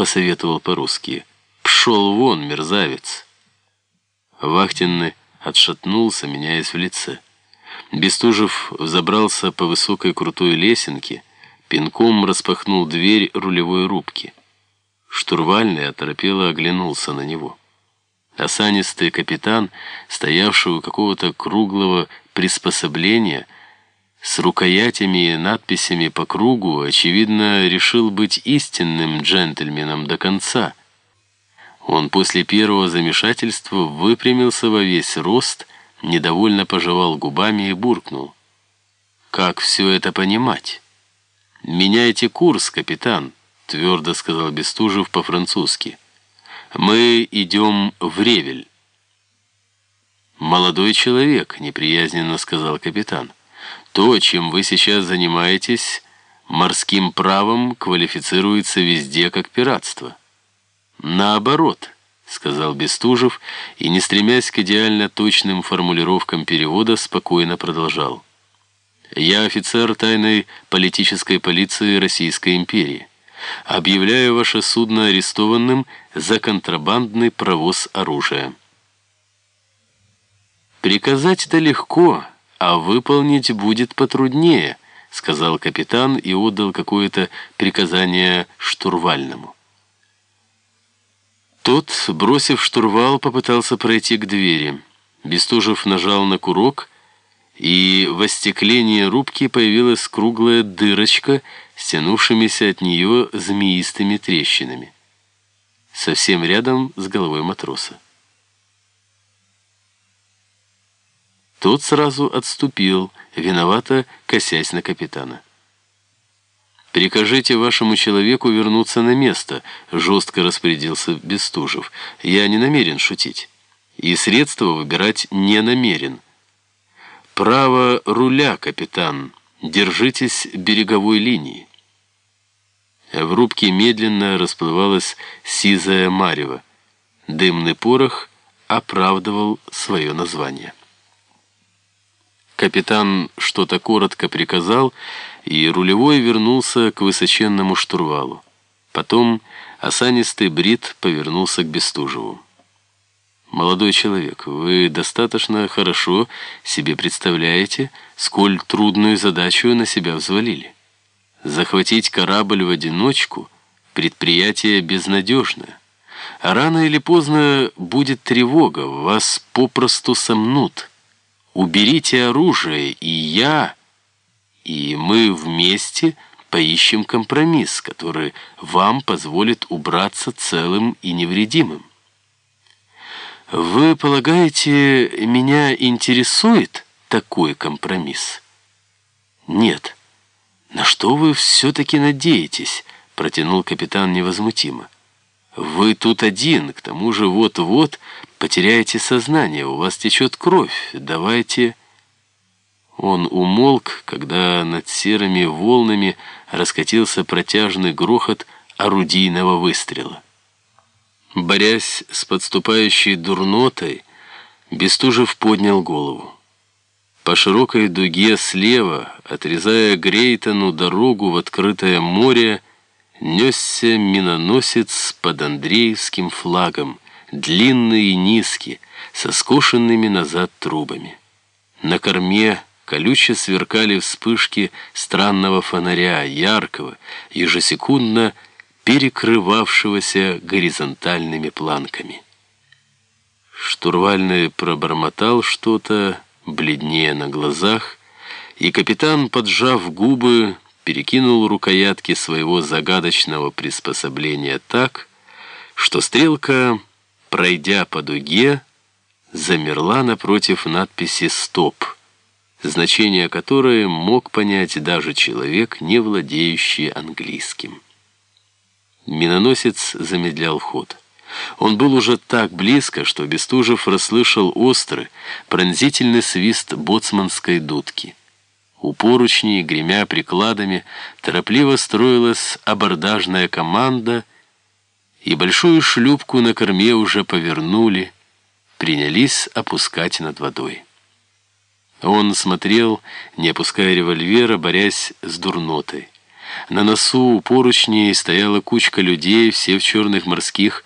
посоветовал по-русски. «Пшел вон, мерзавец!» Вахтенный отшатнулся, меняясь в лице. Бестужев взобрался по высокой крутой лесенке, пинком распахнул дверь рулевой рубки. Штурвальный оторопело оглянулся на него. Осанистый капитан, стоявший у какого-то круглого приспособления, с рукоятями и надписями по кругу, очевидно, решил быть истинным джентльменом до конца. Он после первого замешательства выпрямился во весь рост, недовольно пожевал губами и буркнул. «Как все это понимать?» «Меняйте курс, капитан», — твердо сказал Бестужев по-французски. «Мы идем в Ревель». «Молодой человек», — неприязненно сказал капитан. «То, чем вы сейчас занимаетесь, морским правом квалифицируется везде как пиратство». «Наоборот», — сказал Бестужев и, не стремясь к идеально точным формулировкам перевода, спокойно продолжал. Я офицер тайной политической полиции Российской империи. Объявляю ваше судно арестованным за контрабандный провоз оружия. Приказать это легко, а выполнить будет потруднее, сказал капитан и отдал какое-то приказание штурвальному. Тот, бросив штурвал, попытался пройти к двери. Бестужев нажал на курок и в остеклении рубки появилась круглая дырочка с тянувшимися от нее змеистыми трещинами. Совсем рядом с головой матроса. Тот сразу отступил, виновато косясь на капитана. «Прикажите вашему человеку вернуться на место», — жестко распорядился Бестужев. «Я не намерен шутить. И средства выбирать не намерен». «Право руля, капитан. Держитесь береговой линии». В рубке медленно расплывалась сизая марево. Дымный порох оправдывал свое название. Капитан что-то коротко приказал, и рулевой вернулся к высоченному штурвалу. Потом осанистый брит повернулся к Бестужеву. Молодой человек, вы достаточно хорошо себе представляете, сколь трудную задачу на себя взвалили. Захватить корабль в одиночку – предприятие безнадежное. А рано или поздно будет тревога, вас попросту сомнут. Уберите оружие, и я, и мы вместе поищем компромисс, который вам позволит убраться целым и невредимым. Вы полагаете, меня интересует такой компромисс? Нет. На что вы все-таки надеетесь? Протянул капитан невозмутимо. Вы тут один, к тому же вот-вот потеряете сознание, у вас течет кровь. Давайте... Он умолк, когда над серыми волнами раскатился протяжный грохот орудийного выстрела. Борясь с подступающей дурнотой, Бестужев поднял голову. По широкой дуге слева, отрезая Грейтону дорогу в открытое море, несся миноносец под Андреевским флагом, длинный и низкий, со скошенными назад трубами. На корме колюче сверкали вспышки странного фонаря, яркого, ежесекундно перекрывавшегося горизонтальными планками. Штурвальный пробормотал что-то, бледнее на глазах, и капитан, поджав губы, перекинул рукоятки своего загадочного приспособления так, что стрелка, пройдя по дуге, замерла напротив надписи «Стоп», значение которой мог понять даже человек, не владеющий английским. Миноносец замедлял ход. Он был уже так близко, что Бестужев расслышал острый, пронзительный свист боцманской дудки. У поручней, гремя прикладами, торопливо строилась абордажная команда, и большую шлюпку на корме уже повернули, принялись опускать над водой. Он смотрел, не опуская револьвера, борясь с дурнотой. На носу у поручней стояла кучка людей, все в черных морских